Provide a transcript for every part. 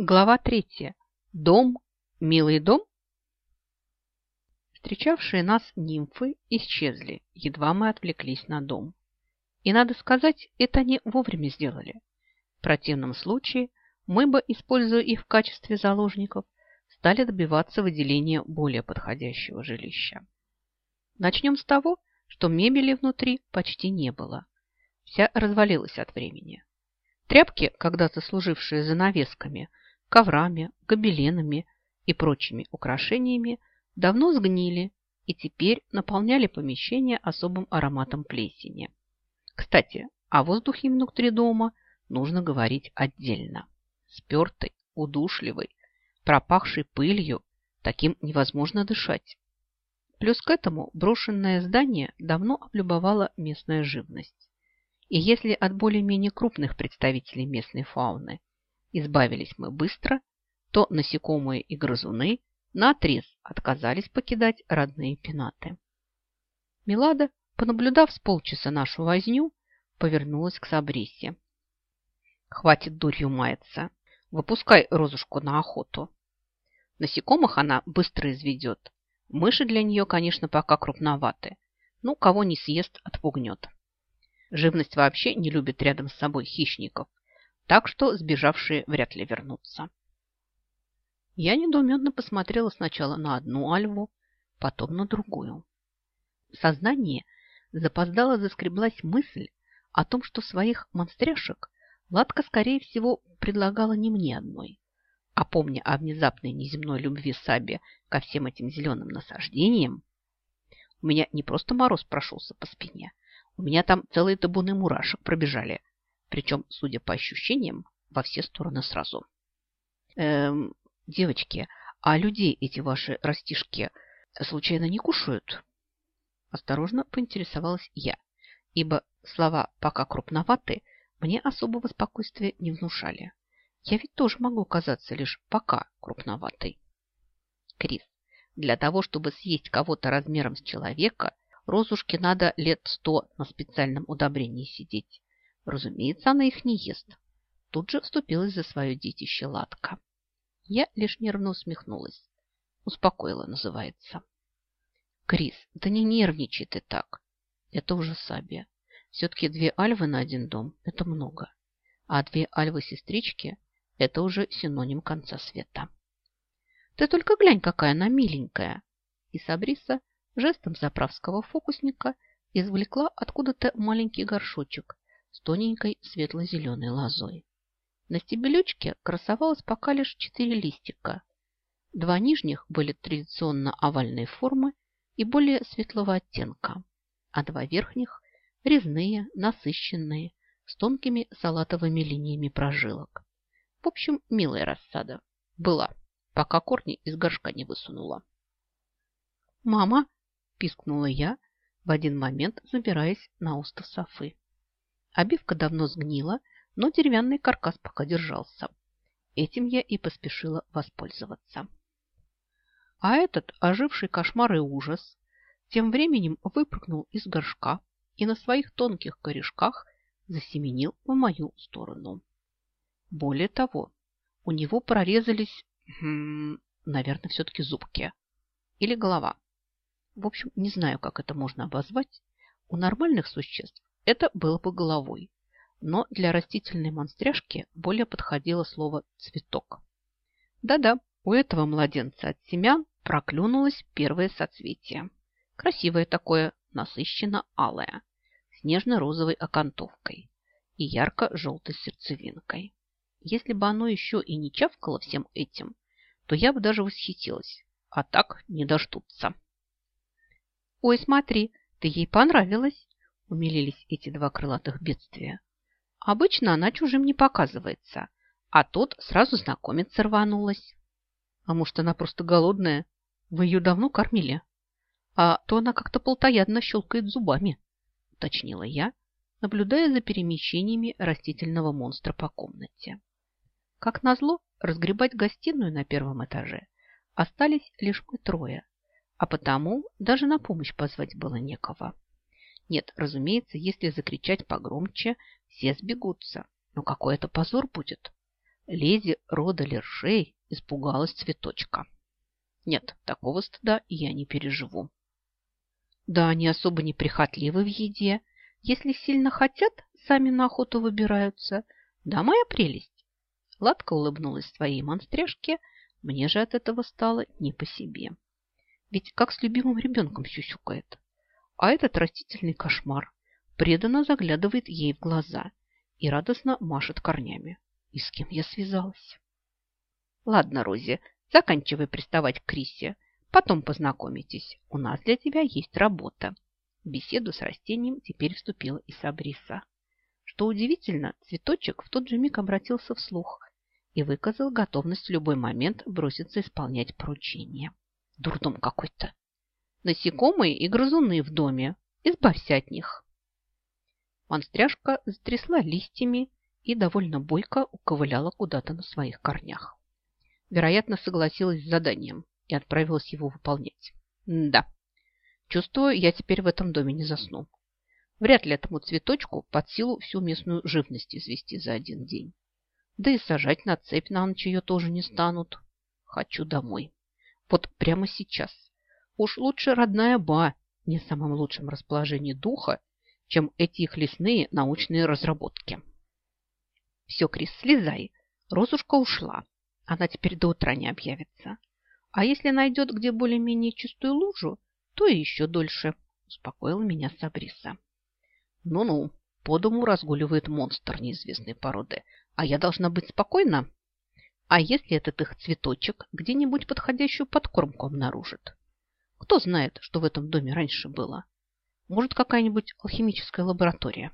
Глава третья. Дом, милый дом. Встречавшие нас нимфы исчезли, едва мы отвлеклись на дом. И, надо сказать, это они вовремя сделали. В противном случае мы бы, используя их в качестве заложников, стали добиваться выделения более подходящего жилища. Начнем с того, что мебели внутри почти не было. Вся развалилась от времени. Тряпки, когда-то служившие занавесками, коврами, гобеленами и прочими украшениями давно сгнили и теперь наполняли помещение особым ароматом плесени. Кстати, о воздухе внутри дома нужно говорить отдельно. Спертый, удушливый, пропахший пылью, таким невозможно дышать. Плюс к этому брошенное здание давно облюбовала местная живность. И если от более-менее крупных представителей местной фауны избавились мы быстро, то насекомые и грызуны наотрез отказались покидать родные пенаты. Милада, понаблюдав с полчаса нашу возню, повернулась к Сабрисе. «Хватит дурью маяться. Выпускай розушку на охоту. Насекомых она быстро изведет. Мыши для нее, конечно, пока крупноваты. Ну, кого не съест, отпугнет. Живность вообще не любит рядом с собой хищников, так что сбежавшие вряд ли вернутся. Я недоуменно посмотрела сначала на одну альву, потом на другую. В сознании запоздала заскреблась мысль о том, что своих монстряшек Ладка, скорее всего, предлагала не мне одной. А помня о внезапной неземной любви Саби ко всем этим зеленым насаждениям, у меня не просто мороз прошелся по спине, у меня там целые табуны мурашек пробежали, причем, судя по ощущениям, во все стороны сразу. Эм, девочки, а людей эти ваши растишки случайно не кушают? Осторожно поинтересовалась я, ибо слова «пока крупноваты» мне особого спокойствия не внушали. Я ведь тоже могу казаться лишь пока крупноватой. Крис, для того, чтобы съесть кого-то размером с человека, розушке надо лет сто на специальном удобрении сидеть. Разумеется, она их не ест. Тут же вступилась за свое детище Ладка. Я лишь нервно усмехнулась. Успокоила, называется. Крис, да не нервничай ты так. Это уже Сабия. Все-таки две альвы на один дом – это много. А две альвы-сестрички – это уже синоним конца света. Ты только глянь, какая она миленькая. И Сабриса жестом заправского фокусника извлекла откуда-то маленький горшочек с тоненькой светло-зеленой лозой. На стебелючке красовалось пока лишь четыре листика. Два нижних были традиционно овальной формы и более светлого оттенка, а два верхних – резные, насыщенные, с тонкими салатовыми линиями прожилок. В общем, милая рассада. Была, пока корни из горшка не высунула. «Мама!» – пискнула я, в один момент забираясь на остров Софы. Обивка давно сгнила, но деревянный каркас пока держался. Этим я и поспешила воспользоваться. А этот, оживший кошмар и ужас, тем временем выпрыгнул из горшка и на своих тонких корешках засеменил в мою сторону. Более того, у него прорезались, хм, наверное, все-таки зубки или голова. В общем, не знаю, как это можно обозвать. У нормальных существ это было бы головой. Но для растительной монстряшки более подходило слово «цветок». Да-да, у этого младенца от семян проклюнулось первое соцветие. Красивое такое, насыщенно алое, с нежно-розовой окантовкой и ярко-желтой сердцевинкой. Если бы оно еще и не чавкало всем этим, то я бы даже восхитилась. А так не дождутся. «Ой, смотри, ты ей понравилась!» Умилились эти два крылатых бедствия. Обычно она чужим не показывается, а тут сразу знакомиться рванулась. А может, она просто голодная? Вы ее давно кормили? А то она как-то полтоядно щелкает зубами, уточнила я, наблюдая за перемещениями растительного монстра по комнате. Как назло, разгребать гостиную на первом этаже остались лишь мы трое, а потому даже на помощь позвать было некого. Нет, разумеется, если закричать погромче, все сбегутся. Но какой это позор будет? леди рода Лершей испугалась цветочка. Нет, такого стыда я не переживу. Да, они особо неприхотливы в еде. Если сильно хотят, сами на охоту выбираются. Да, моя прелесть. Ладка улыбнулась своей монстряшке, мне же от этого стало не по себе. Ведь как с любимым ребенком сюсюкает. А этот растительный кошмар преданно заглядывает ей в глаза и радостно машет корнями. И с кем я связалась? Ладно, Рози, заканчивай приставать к Крисе. Потом познакомитесь. У нас для тебя есть работа. В беседу с растением теперь вступила и Сабриса. Что удивительно, цветочек в тот же миг обратился вслух и выказал готовность в любой момент броситься исполнять поручение. Дурдом какой-то. Насекомые и грызуны в доме. Избавься от них. Монстряшка затрясла листьями и довольно бойко уковыляла куда-то на своих корнях. Вероятно, согласилась с заданием и отправилась его выполнять. Да, чувствую, я теперь в этом доме не засну. Вряд ли этому цветочку под силу всю местную живность извести за один день. Да и сажать на цепь на ночь ее тоже не станут. Хочу домой. Вот прямо сейчас. Уж лучше родная Ба не в самом лучшем расположении духа, чем эти их лесные научные разработки. Все, Крис, слезай. Розушка ушла. Она теперь до утра не объявится. А если найдет где более-менее чистую лужу, то и еще дольше, успокоила меня Сабриса. Ну-ну, по дому разгуливает монстр неизвестной породы, а я должна быть спокойна? А если этот их цветочек где-нибудь подходящую подкормку обнаружит? Кто знает, что в этом доме раньше было? Может, какая-нибудь алхимическая лаборатория?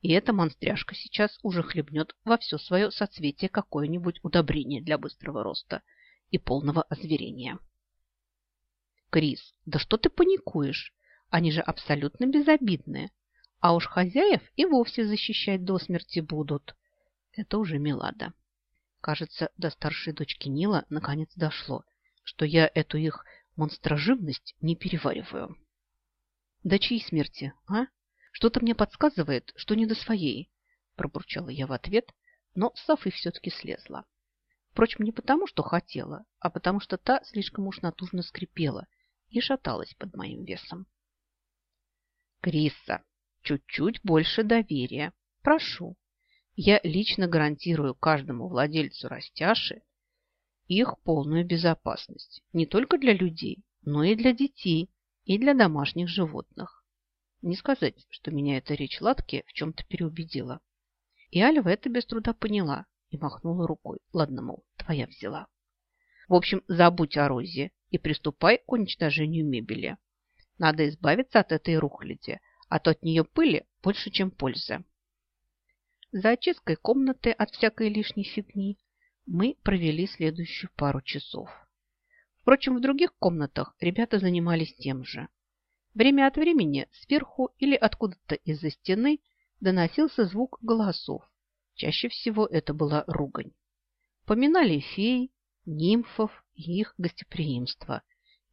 И эта монстряшка сейчас уже хлебнет во все свое соцветие какое-нибудь удобрение для быстрого роста и полного озверения. Крис, да что ты паникуешь? Они же абсолютно безобидные. А уж хозяев и вовсе защищать до смерти будут. Это уже Милада. Кажется, до старшей дочки Нила наконец дошло, что я эту их монстроживность не перевариваю. До чьей смерти, а? Что-то мне подсказывает, что не до своей, пробурчала я в ответ, но с все-таки слезла. Впрочем, не потому, что хотела, а потому, что та слишком уж натужно скрипела и шаталась под моим весом. Криса, чуть-чуть больше доверия. Прошу, я лично гарантирую каждому владельцу растяши их полную безопасность. Не только для людей, но и для детей, и для домашних животных. Не сказать, что меня эта речь Ладки в чем-то переубедила. И Альва это без труда поняла и махнула рукой. Ладно, мол, твоя взяла. В общем, забудь о Розе и приступай к уничтожению мебели. Надо избавиться от этой рухляди, а то от нее пыли больше, чем пользы. За очисткой комнаты от всякой лишней фигни мы провели следующую пару часов. Впрочем, в других комнатах ребята занимались тем же. Время от времени сверху или откуда-то из-за стены доносился звук голосов. Чаще всего это была ругань. Поминали фей, нимфов и их гостеприимство,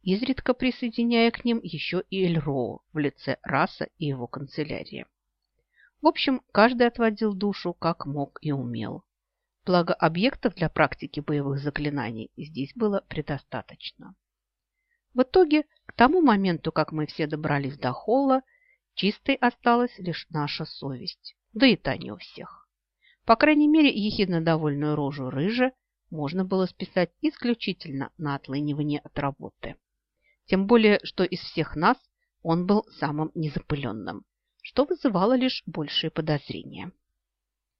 изредка присоединяя к ним еще и Эльроу в лице Раса и его канцелярии. В общем, каждый отводил душу как мог и умел. Благо объектов для практики боевых заклинаний здесь было предостаточно. В итоге, к тому моменту, как мы все добрались до холла, чистой осталась лишь наша совесть, да и та не у всех. По крайней мере, ехидно довольную рожу рыжа можно было списать исключительно на отлынивание от работы. Тем более, что из всех нас он был самым незапыленным что вызывало лишь большие подозрения.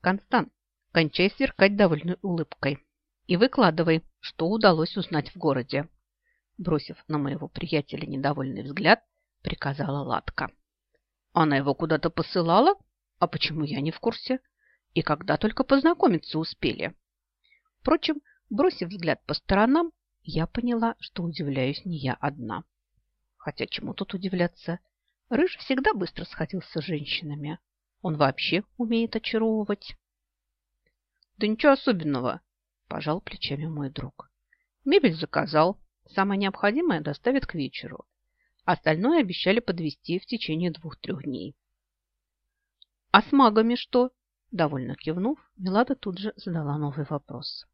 Констант, кончай сверкать довольной улыбкой и выкладывай, что удалось узнать в городе. Бросив на моего приятеля недовольный взгляд, приказала Ладка. Она его куда-то посылала? А почему я не в курсе? И когда только познакомиться успели? Впрочем, бросив взгляд по сторонам, я поняла, что удивляюсь не я одна. Хотя чему тут удивляться? Рыж всегда быстро сходился с женщинами. Он вообще умеет очаровывать. Да ничего особенного, пожал плечами мой друг. Мебель заказал. Самое необходимое доставят к вечеру. Остальное обещали подвести в течение двух-трех дней. А с магами что? Довольно кивнув, Милада тут же задала новый вопрос.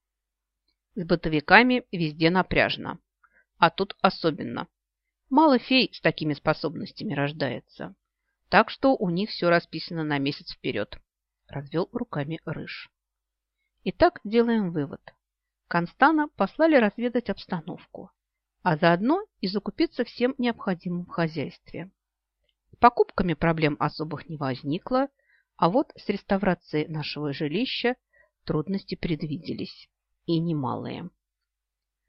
С бытовиками везде напряжно. А тут особенно. Мало фей с такими способностями рождается. Так что у них все расписано на месяц вперед. Развел руками Рыж. Итак, делаем вывод. Констана послали разведать обстановку, а заодно и закупиться всем необходимым в хозяйстве. С покупками проблем особых не возникло, а вот с реставрацией нашего жилища трудности предвиделись и немалые.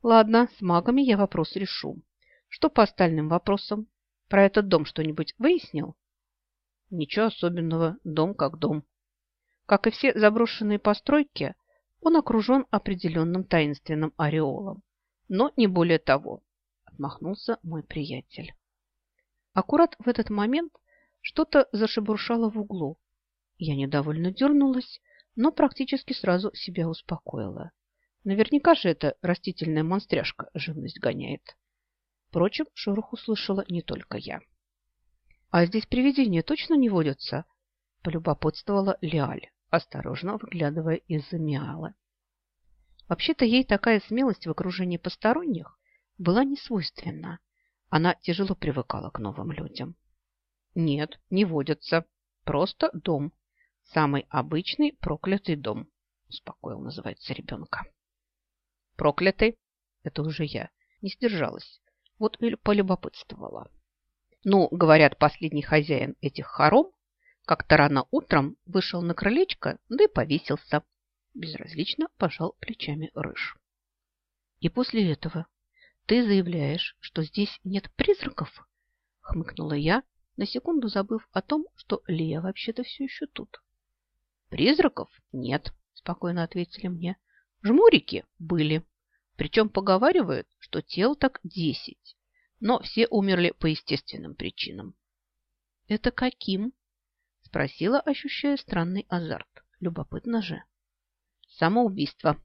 Ладно, с магами я вопрос решу. Что по остальным вопросам? Про этот дом что-нибудь выяснил? Ничего особенного, дом как дом. Как и все заброшенные постройки, он окружен определенным таинственным ореолом. Но не более того, отмахнулся мой приятель. Аккурат в этот момент что-то зашебуршало в углу. Я недовольно дернулась, но практически сразу себя успокоила. Наверняка же это растительная монстряшка живность гоняет. Впрочем, шорох услышала не только я. «А здесь привидения точно не водятся?» – полюбопытствовала Лиаль, осторожно выглядывая из-за Миалы. Вообще-то ей такая смелость в окружении посторонних была не свойственна. Она тяжело привыкала к новым людям. «Нет, не водятся. Просто дом. Самый обычный проклятый дом», – успокоил, называется, ребенка. Проклятый. Это уже я. Не сдержалась. Вот и полюбопытствовала. Ну, говорят, последний хозяин этих хором как-то рано утром вышел на крылечко, да и повесился. Безразлично пожал плечами Рыж. И после этого ты заявляешь, что здесь нет призраков? Хмыкнула я, на секунду забыв о том, что Лия вообще-то все еще тут. Призраков нет, спокойно ответили мне. Жмурики были. Причем поговаривают, что тел так десять, но все умерли по естественным причинам. «Это каким?» – спросила, ощущая странный азарт. Любопытно же. «Самоубийство».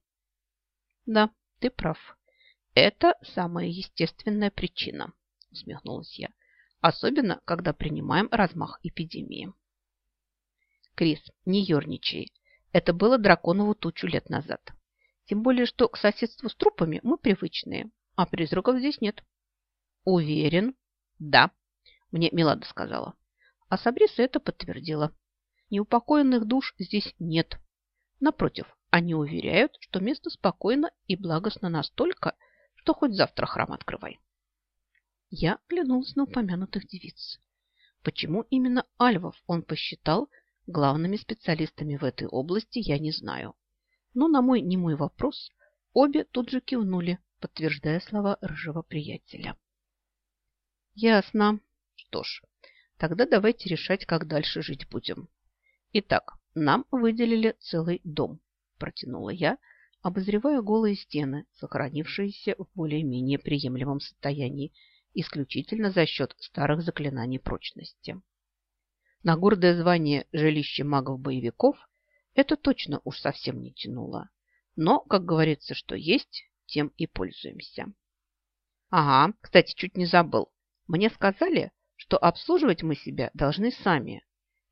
«Да, ты прав. Это самая естественная причина», – усмехнулась я. «Особенно, когда принимаем размах эпидемии». «Крис, не ерничай. Это было драконову тучу лет назад. Тем более, что к соседству с трупами мы привычные, а призраков здесь нет. Уверен? Да, мне Милада сказала. А Сабриса это подтвердила. Неупокоенных душ здесь нет. Напротив, они уверяют, что место спокойно и благостно настолько, что хоть завтра храм открывай. Я глянулась на упомянутых девиц. Почему именно альвов он посчитал главными специалистами в этой области, я не знаю но на мой немой вопрос обе тут же кивнули, подтверждая слова рыжего приятеля. Ясно. Что ж, тогда давайте решать, как дальше жить будем. Итак, нам выделили целый дом, протянула я, обозревая голые стены, сохранившиеся в более-менее приемлемом состоянии исключительно за счет старых заклинаний прочности. На гордое звание жилище магов-боевиков это точно уж совсем не тянуло. Но, как говорится, что есть, тем и пользуемся. Ага, кстати, чуть не забыл. Мне сказали, что обслуживать мы себя должны сами.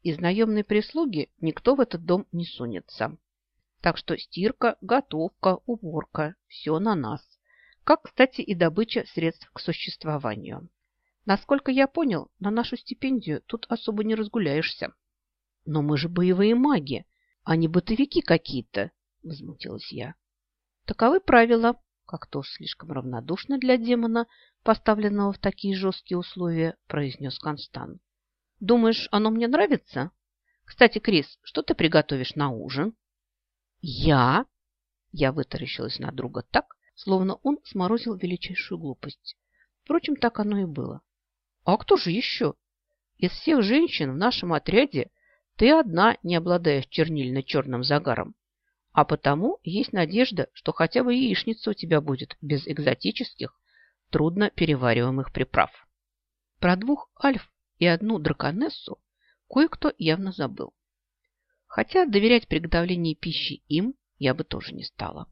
Из наемной прислуги никто в этот дом не сунется. Так что стирка, готовка, уборка – все на нас. Как, кстати, и добыча средств к существованию. Насколько я понял, на нашу стипендию тут особо не разгуляешься. Но мы же боевые маги, а не бытовики какие-то, возмутилась я. Таковы правила, как-то слишком равнодушно для демона, поставленного в такие жесткие условия, произнес Констан. Думаешь, оно мне нравится? Кстати, Крис, что ты приготовишь на ужин? Я? Я вытаращилась на друга так, словно он сморозил величайшую глупость. Впрочем, так оно и было. А кто же еще? Из всех женщин в нашем отряде ты одна не обладаешь чернильно-черным загаром, а потому есть надежда, что хотя бы яичница у тебя будет без экзотических, трудно перевариваемых приправ. Про двух альф и одну драконессу кое-кто явно забыл. Хотя доверять приготовлению пищи им я бы тоже не стала.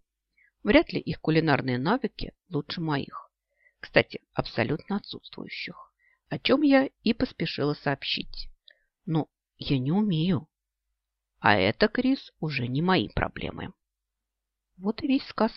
Вряд ли их кулинарные навыки лучше моих. Кстати, абсолютно отсутствующих. О чем я и поспешила сообщить. Но я не умею. А это, Крис, уже не мои проблемы. Вот и весь сказ.